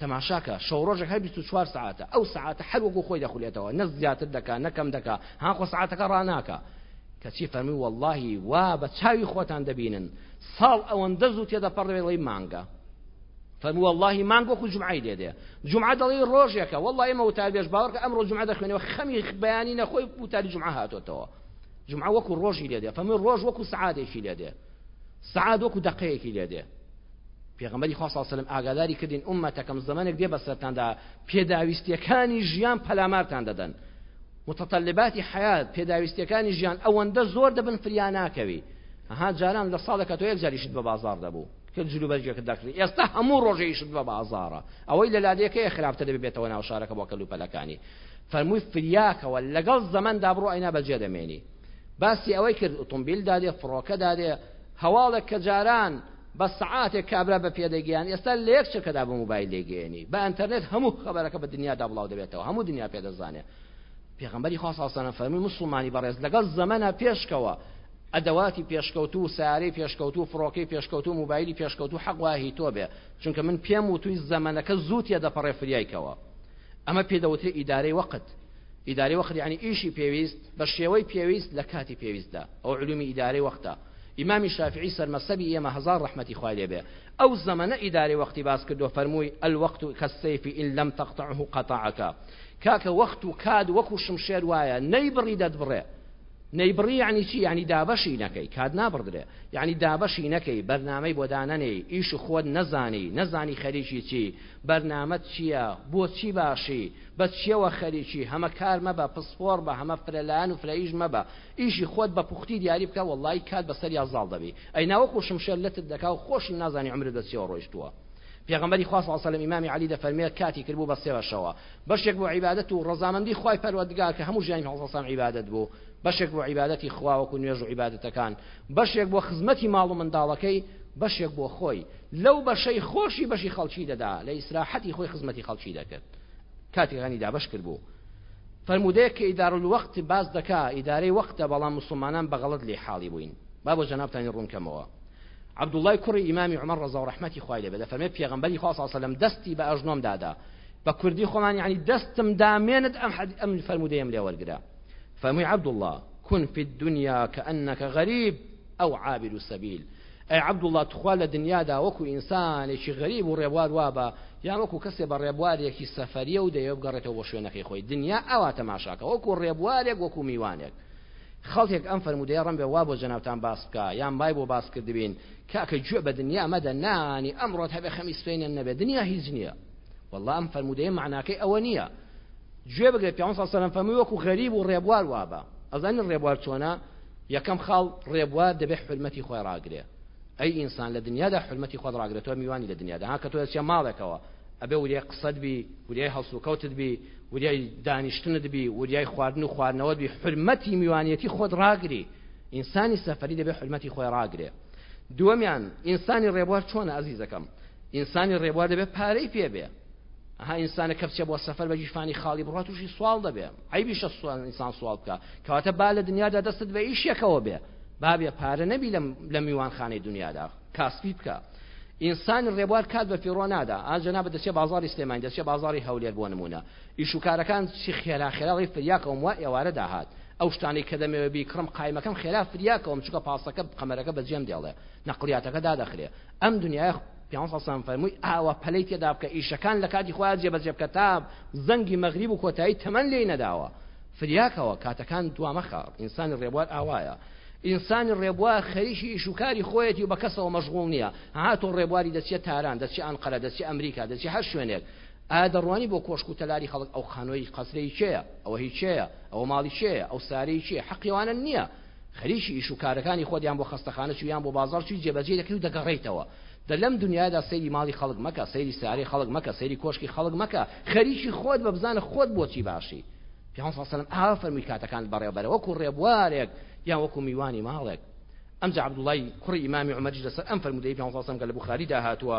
تەماشاکە شەوڕۆژێک هەر 24 سعاتە ئەو سعاتە هەر وەکو خۆی دەخولێتەوە نە زیاتر دەکا نەکەم دەکا هاخۆ سعاتەکە ڕناکە کەچی فەرمی واللهی وا بە چاوی خۆتان دەبینن ساڵ ئەوەندە زوو تێدەپەڕێڵی مانگە فەرمو واللهی مانگ وەکو جمعی دێ دێ جمعە دەڵی ڕۆژێکە والله ئێمە وتار بێژ باوەکە ئەمڕۆ جمعە دەخوێنەوە خەمی بەیانی نەخۆی وتاری جمعە هاتۆتەوە جمعە وەکو ڕۆژی لێ دێ فەرمی ڕۆژ وەکو سعادێکی لێ دێ سەعات وەکو دەقەیەکی لێ دێ پێغەمبەری خوا ساسەلم ئاگاداری کردین ئومەتەکەم زمانێک دێ بەسەرتاندا پێداویستیەکانی ژیان پەلامارتان دەدەن متطلباتی حیات پێداویستیەکانی ژیان ئەوەندە زۆر دەبن فریا ناکەوی ها جاران لە ساڵێکە تۆ یەک جاریشت بە بازار دەبوو کە جلوبەرگێکە دەکرێت ئێستا هەموو ڕۆژەیشت بە بازارە ئەوەی لە لادێکەیە خراپتە دەبێت بێتەوە ناو شارەکە بۆ کەلوپەلەکانی فەرمووی فریاکەوە لەگەڵ زەمەندا بڕۆ ئەینا بەجێ دەمێنی باسی ئەوەی کرد ئۆتۆمبیل دادێ فڕۆکە دادێ هەواڵێک کە جاران بە سعاتێک کابرا بە پێدەگەیان ئێستا لە یەک چەکەدا بە موبایل لێگەیەنی بە ئەتەرنێت هەموو خبرەکە بە دنیادا بڵاو دەبێتەوە هەموو دنیا پێدەزانێت پێغمبەری خواستانە فەرمی مسلمانی بەڕێز لەگەڵ زەمەە پێشکەوە ئەدەواتی پێشکەوتو و سارەی پێشکەوتو و فڕۆکەی پێشکەوتو و موبایلی پێشکەوتو حەقواهی تۆ بێ چونکە من پێم و توی زەمەەکە زووتە دەپەڕێ فریایکەوە ئەمە پێ دەوترێ ئیدارەی وەقت ئیداری وەخت یعنی ئیشی پێویست بە شێوەی پێویست لە کاتی پێویستدا ئەو علومی ئیدارەی وەختە ئیمامی شافعی سەرمەسەبی ئێمە هزار ڕحمەتی خوای لێبێ ئەو زەمەە ئیداری وەختی باس کردو فەرمووی ئەلوەخت و کەسەیفی ئیل لەم تەقتەه و قەتاعەکە کاکە وەخت و کاد وەکو شمشێر وایە نەی بڕی دەت بڕێ نەیبڕی یعنی چی ینی دابەشی نەکەی کات نابڕدرێ یعنی دابەشی نەکەی بەرنمەی بۆدانەنێی ئیش و خۆت نەزانی نەزانی خەریکی چی بەرنامەت چییە؟ بۆچی باشی؟ بە چییەوە خەریکی؟ هەمە کار مەبە، پسپۆڕ بە، هەمە فرە لایەن و فرە ئیش مەبە. ئیشی خۆت بە پوختی دیاری بکە، وەڵڵاهی کات بە سەریا زاڵ دەبی. ئەینا وەکوو شمشێر لەتت دەکا و خۆشت نازانی عومرت بە چییەوە ڕۆیشتووە. پێغەمبەری خوا سڵاو سەلەم ئیمامی عەلی دەفەرمێ کاتی کردبوو بە سێ بەشەوە، بەشێک بۆ عیبادەت و ڕەزامەندی خوای پەروەردگار کە هەموو ژیانی پێغەمبەر سڵاو سەلام عیبادەت بوو، بەشێک بۆ عیبادەتی خوا وەکوو نوێژ و عیبادەتەکان، بەشێک بۆ خزمەتی ماڵ و منداڵەکەی، بەشێک بۆ خۆی. لەو بەشەی خۆشی بەشی خەڵکی دەدا لە ئیسراحەتی خۆی خزمەتی خەڵکی دەکرد کاتەکانی دابش کرد بوو فەرمودەیەک کە ئیدارول وەخت باز دەکا ئیدارەی وەختە بەڵام مسلمانان بەغڵت لێ حاڵی بووین با بۆ جەنابتانی ڕوونکەمەوە عبدوڵای کوڕی ئیمامی عمر ڕزا و ڕحمەتی خوای لێبێ دەفەرمێ پێغمبەری خوا لەم دەستی بە ئەژنۆم دادا بە کوردی خۆمان یعنی دەستم دامێنت ئەم حەدی ئەم فەرمودەیەم لێ وەرگرە فەرمووی عبدوڵڵا کون فی الدنیا کە ئەنەکە غەریب ئەو عابر و سەبیل ئەی عەبدوڵڵا توخوا لە دنیادا وەکو ئینسانێکی غەریب و ڕێبوار وابە یان وەکو کەسێ بە ڕێبوارێکی سەفەریە و دەیەوێ بگەڕێتەوە بۆ شوێنەکەی خۆی دنیا ئاوا تەماشاکە وەکو ڕێبوارێک وەکو میوانێک خەڵکێک ئەم فەرموودەیە ڕەمبێ وا بۆ جەنابتان باس بکە یان بای بۆ باس کردبین کاکە گوێ بە دنیا مەدە نانی ئەمڕۆت هەبێ خەمی سپێنە نەبێ دنیا هیچ نییە واللە ئەم فەرموودەیە معناکەی ئەوە نییە گوێ بگرێت پیاوان سا سەلەم فەرمووی وەکو غەریب و ڕێبوار وابە ئەزانی ڕێبوار چۆنە یەکەم خاڵ ڕێبوار دەبێت حرمەتی خۆی ڕاگرێ ئەی ئینسان لە دنیادا حرمەتی خۆت ڕاگرێتەوە میوانی لە دنیادا ها کە تۆ چە ماڵێکەوە ئەبێ وریای قسەت بی وریای هەڵسوکەوتت بی وریای دانیشتنت بی وریای خواردن و خواردنەوەت بی حرمەتی میوانیەتی خۆت ڕاگری ئینسانی سەفری دەبێت حرمەتی خۆی ڕاگرێ دووەمیان ئینسانی ڕێبوار چۆنە ئازیزەکەم ئینسانی ڕێبوار دەبێت پارەی پێ بێ ها ئینسانە کە بچێ بۆ سەفەر بە گیرفانی خاڵی بڕات تووشی سوال دەبێ ئەیبیشە سوال ئینسان سوال بکە کەواتە با لە دنیادا دەستت بە ئیشێکەوە بێ بابێ پارە نەبی لە میوانخانەی دنیادا کاسپی بکە ئینسانی ڕێبوار کات بە فیڕۆ نادا ئاجنا بە دەچێ بازاری سلێمان دەچێ بازاری هەولێر بۆ نمونە ئیشوکارەکان چی خێرا خێراڵی فریاکەم وە ئێوارە داهات ئەو شتانەی کە دەمەوێ بیکڕم قایمەکەم خێرا فریاکەم چکە پاسەکە قەمەرەکە بەجێم دێڵێ نەقلیاتەکە دادەخرێ ئەم دنیای پیانسەسان فەرمووی ئاوا پەلەی تێدا بکە ئیشەکان لە کاتی خۆیان جێبەجێ بکە تا زەنگی مەغریب و کۆتایی تەمەن لێی نەداوە فریاکەوە کاتەکان دوامەخە ئینسانی ڕێبوار ئاوایە ئینسانی ڕێبوار خەریکی ئیشوکاری خۆیەتی و بە کەسەوە مەشغول نییە هاتۆ ڕێبواری دەچێت تاران دەچێت ئەنقەرە دەچێت ئەمریکا دەچێت هەر شوێنێک ئایا دەڕوانی بۆ کۆشک و تەلاری خەڵک ئەو خانۆی قەسرەی چێە ئەوە هیچەیە ئەوە ماڵی چێە ئەو سارەی چێ حەقیوانە نییە خەریکی ئیش و کارەکانی خۆت یان بۆ خەستەخانە چوی یان بۆ بازاڕ چوی جێبەجێی دەکەی و دەگەڕێیتەوە دە لەم دنیادا سەیری ماڵی خەڵک مەکە سەیری سیارەی خەڵک مەکە سەیری کۆشکی خەڵک مەکە خەریکی خۆت بە بزانە خۆت بۆچی باشی پیان سەسەلم ئاوا فەرمی کاتەکان بەڕێوبەرە وەکو ڕێبوارێک یان وەکو میوانی ماڵێک ئەمجا عبدوڵای کوڕی ئیمامی عمەریش لەسەر ئەم فەرمودەی پیان سەسەلم کە لە بخاریدا هاتووە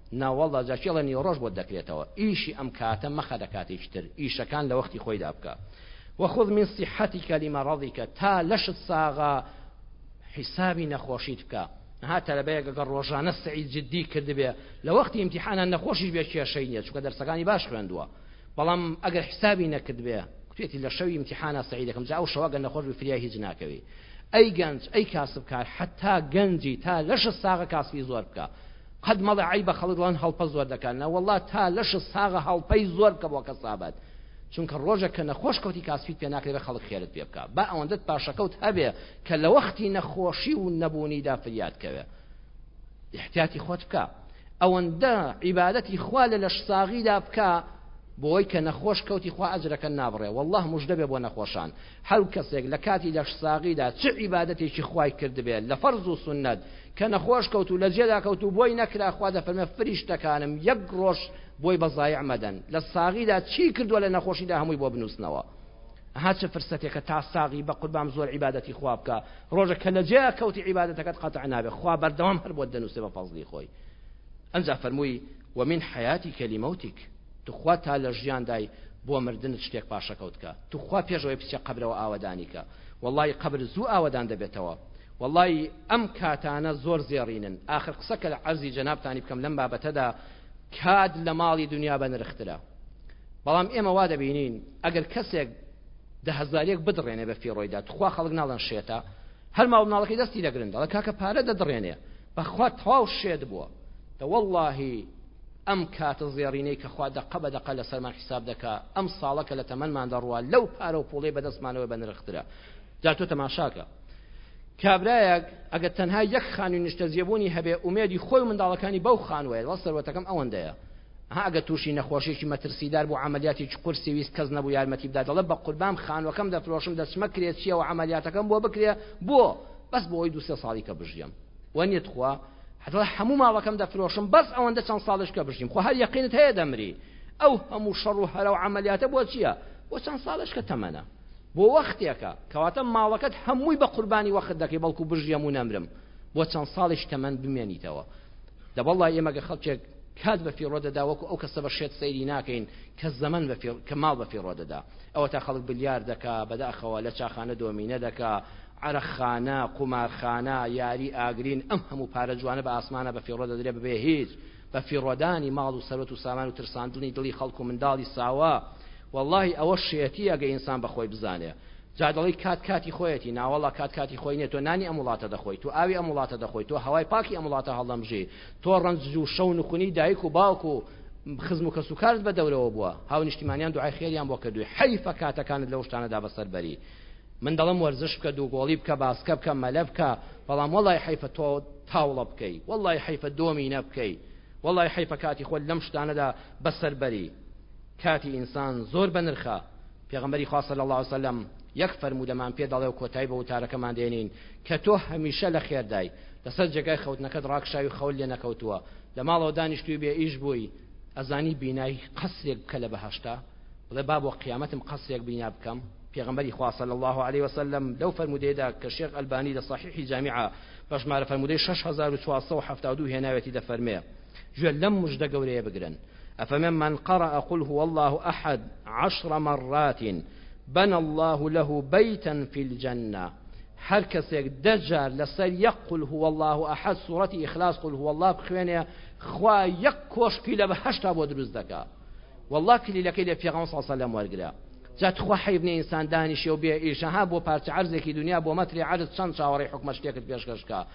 ناوەڵڵا جا کێڵێ نیوەڕۆش بۆت دەکرێتەوە ئیشی ئەم کاتە مەخە لە کاتێکی تر ئیشەکان لە وەختی خۆیدا بکە وەخود من صحتیکە لیمەڕەضیکە تا لەشت ساغە حیسابی نەخۆشیت بکە ها تەلەبەیە گەگە ڕۆژانە سعی جددی کردبێ لە وەختی ئیمتیحانە نەخۆشیش بێ کێشەی نیە چکە دەرسەکانی باش خوێندووە بەڵام ئەگەر حسابی نەکردبێ کوێتی لە شەوی ئیمتیحانە سعی دەکەم جا ئەو شەوەگە نەخۆش فریا هیچ ناکەوی ئەی گەنج ئەی کاسبکار حتا گەنجی تا لەشە ساغە کاسبی زۆر بکە قەت مەڵێ عەیبە خەڵک دەڵێن هەڵپە زۆر دەکات نەوەڵڵا تا لەشت ساغە هەڵپەی زۆر بکە بۆ کەسابەت چونکە ڕۆژە کە نەخۆش کەوتی کاسپیت پێ ناکرێت بە خەڵک خێرت پێ بکە با ئەوەندەت پاشەکەوت هەبێ کە لە وەختی نەخۆشی و نەبوونیدا فریاد کەوێ احتیاتی خۆت بکە ئەوەندە عیباەتی خوا لە لەش ساغیدا بکە بۆی کە نەخۆش کەوتی خوا ئەجرەکە نابڕێ والله مژدەبێ بۆ نەخۆشان هەر کەسێک لە کاتی لەشساغیدا چ عیبادەتێکی خوای کردبێت لە فەرز و سوننەت کە نەخۆش کەوت و لە جێدا کەوت و بۆی نەکرا خوا دەفەرمێ فریشتەکانم یەک ڕۆژ بۆی بە زایع مەدەن لە ساغیدا چی کردووە لە نەخۆشیدا هەمووی بۆ بنووسنەوە ها چ فرسەتێکە تا ساغی بە قوربام زۆر عیبادەتی خوا بکە ڕۆژە کە لە جێ کەوتی عیبادەتەکەت قەتع نابێ خوا بەردەوام هەر بۆ دەنووسێ بە فەزلی خۆی ئەنجا فەرمووی ومن حیاتی کەلیمەوتیک توخوا تا لە ژیان دای بۆ مردنت شتێک پاشەکەوت کە توخوا پێش ئەوەی بچێ قەبرەوە ئاوەدانی کە وەڵی قەبر زوو ئاوەدان دەبێتەوە وەڵی ئەم کاتانە زۆر زێڕینن ئاخر قسە کە لە عەرزی جەنابتانی بکەم لەم بابەتەدا کات لە ماڵی دنیا بە نرخترە بەڵام ئێمە وا دەبینین ئەگەر کەسێک دهزاریەک بدڕێنێ بە فیڕۆیدا تخوا خەڵک ناڵەن شێتە هەر ماوە مناڵەکەی دەستی دەگرن دەڵە کاکە پارە دەدڕێنێ بەخوا تەواو شێت بووە دەوەڵاهی ئەم کاتە زێڕینەی کە خوا دەقە بە دەقە لەسەرمان حیساب دەکا، ئەم ساڵە کە لە تەمەنمان دەڕوا، لەو پارە و پووڵەی بەدەستمانەوەی بەنرخترە. جا تۆ تەماشاکە. کابرایەک ئەگەر تەنها یەک خانووی نیشتەجێبوونی هەبێ، ئومێدی خۆی و منداڵەکانی بەو خانووەیە، وەڵا سەروەتەکەم ئەوەندەیە. ئەها ئەگەر تووشی نەخۆشییەکی مەترسیدار بوو، عەمەلیاتێکی قورس چێ، ویست کەس نەبوو یارمەتی بدا، دەڵێ بە قوربان خانووەکەم دەفرۆشم، دەچمە کرێچییەوە عەمەلیاتەکەم بۆ بکرێ. بۆ؟ بەس بۆ ئەوەی دوو سێ ساڵیکە بژیەم. وەنیە تخوا حەتڵە هەموو ماڵەکەم دەفرۆشم بەس ئەوەندە چەند ساڵش کە بژیم خۆ هەر یەقینت هەیە دەمری ئەو هەموو شەڕ و هەرە و عملیاتە بۆ چییە بۆ چەند ساڵش کە تەمەە بۆ وەختێکە کەواتە ماڵەکەت هەمووی بە قوربانی وەخت دەکەی بەڵکو بژیەم و نەمرم بۆ چەند ساڵش تەمەەن بمێنیتەوە دەبڵڵا ئێمەگە خەڵکێک کات بە فیڕۆ دەدا وەکو ئەو کەسە بە شێت سەیری ناکەین کە زەمن کە ماڵ بە فیڕۆ دەدا ئەوە تا خەڵک بلیار دەکا بەداخەوە لە چاخانە دۆمینە دەکا عەرەقخانە، قومارخانە، یاری ئاگرین، ئەم هەموو پارە جوانە بە ئاسمانا بە فیڕۆ دەدرێ بەبێ هیچ، بە فیڕۆدانی ماڵ و سەروەت و سامان و ترساندنی دڵی خەڵک و منداڵی ساوا، وەڵاهی ئەوە شێتیە گەر ئینسان بە خۆی بزانێ. جا دەڵێی کات کاتی خۆیەتی، ناوەڵا کات کاتی خۆی نیە، تۆ نانی ئەم وڵاتە دەخۆی، تۆ ئاوی ئەم وڵاتە دەخۆی، تۆ هەوای پاکی ئەم وڵاتە هەڵدەمژی، تۆ ڕەنج و شەون و خونی دایک و باوک و خزم و کەسوکارت بە دەورەوە بووە، هاونیشتیمانیان دوعای خێریان بۆ کردووی، حەیفە کاتەکانت لەو شتانەدا بەسەر بەری. من دەڵێم وەرزش بکە دوو گۆڵی بکە باسکە بکە مەلە بکە بەڵام وەڵی حیفە تۆ تاوڵە بکەی وەڵی حیفە دۆمینە بکەی وەڵی حیفە کاتی خۆل لەم شتانەدا بەسەربەری کاتی ئینسان زۆر بە نرخە پێغمبەری خواصە لە الله وسلم یەک فەرموودەمان پێ دەڵێ و کۆتای بە وتارەکەمان دێنین کە تۆ هەمیشە لە خێردای لەسەر جێگای خەوتنەکەت ڕاکشاوی خەول لێ نەکەوتووە لە ماڵەوە دانیشتوی بێ ئیش بووی ئەزانی بینای قەسرێک بکە لە بەهشتا بڵێ با بۆ قیامەتم قەسرێک بینا بکەم پێغمبەری خوا صلی الله علیه وسلم لەو فەرمودەیەدا کە شێخ ئەلبانی لە صحیحی جامیعە بە ژمارە فەرمودەی 6472 هێناوێتی دەفەرمێ گوێ لەم مژدە گەورەیە بگرن أفمن من قرأ قل هو الله أحد عشر مرات بنى الله له بيتا في الجنة هەر کەسێک دەجار لەسەر یەک قل هو الله ئەحد سوورەتی ئیخلاس قل هو الله بخوێنێ خوا یەک کۆشکی لە بەهشتا بۆ دروست دەکا وەڵڵا کلیلەکەی لە پێغەمبەر صلی اللە علیە و سلم وەرگرە جا تخوا حەیف نیە ئینسان دانیشێ و بێ ئیش ها بۆ پارچە عەرزێکی دنیا بۆ مەتری عەرز چەند چاوەڕێی حوکمە شتێکت پێشکەش کا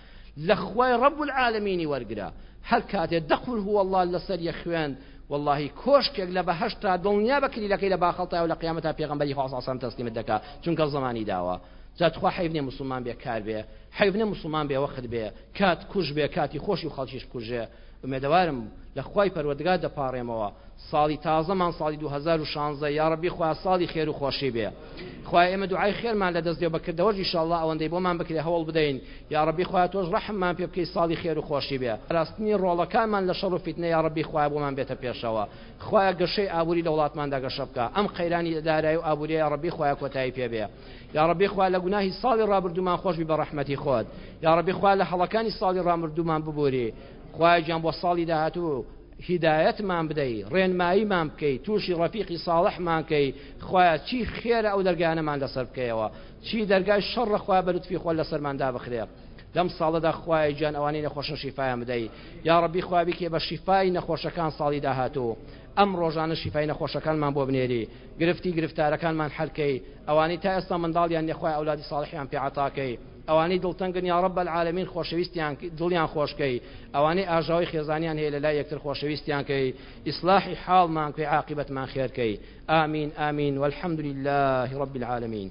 لە خوای رب العالمینی وەرگرە هەر کاتێ دە قل هو الله لەسەر یە خوێند واللهی کۆشکێک لە بەهشت تا دڵنیا بە کلیلەکەی لە باخەڵتای و لە قیامەتا پێغەمبەری خوا صلی الله تەسلیمت دەکا چونکە زمانی داوە جا تخوا حیف نیە مسلمان بێ کار بێ حیف نیە مسلمان بێ وەخت بێ کات کوژ بێ کاتی خۆشی و خەڵکیش بکوژێ ئومێدەوارم لە خوای پەروەردگار دەپاڕێمەوە ساڵی تازەمان ساڵی 2016 یاڕبی خوا ساڵی خێر و خۆشی بێ خوای ئێمە دوعای خێرمان لە دەست دێ بەکردەوە ئیشاءالله ئەوەندەی بۆمان بکرێ هەوڵ بدەین یاڕبی خوا تۆش ڕەحممان پێ بکەی ساڵی خێر و خۆشی بێ ڕاستنی ڕۆڵەکانمان لە شەڕ و فیتنە یاڕبی خوا بۆمان بێتە پێشەوە خوای گەشەی ئابووری لە وڵاتماندا گەشە بکە ئەم قەیرانی ئەدارای و ئابووریە ڕبی خوای کۆتایی پێ بێ یا ربی خوا لە گوناهی ساڵی ڕابردوومان خۆشبی بە ڕەحمەتی خۆت یا ربی خوا لە هەڵەکانی ساڵی ڕامردوومان ببووری خوایجان بۆ ساڵی داهاتوو هیدایەتمان بدەی ڕێنماییمان بکەی تووشی ڕەفیقی ساڵحمان کەی خوایە چی خێرە ئەو دەرگانەمان لەسەر بکەیەوە چی دەرگای شەڕە خوا بەرتفی خۆل لەسەرماندا بخرێ لەم ساڵەدا خوای جان ئەوانەی نەخۆشن شیفایان بدەی یا ڕبی خوابیکێ بە شیفای نەخۆشەکان ساڵی داهاتوو ئەم ڕۆژانە شیفای نەخۆشەکانمان بۆ بنێری گرفتی گرفتارەکانمان حەلکەی ئەوانەی تا ئێستا منداڵیان نیە خوای ئەولادی ساڵحیان پێ عەتاکەی ئەوانەی دڵتەنگن یا رب العالمین خۆشەویستیان دڵیان خۆشکەی ئەوانەی ئاژاوی خێزانیان هەیە لەلای یەکتر خۆشەویستیان کەی ئیسلاحی حاڵمان کوێ عاقبەتمان خێرکەی ئامین ئامین والحمد لله رب العالمین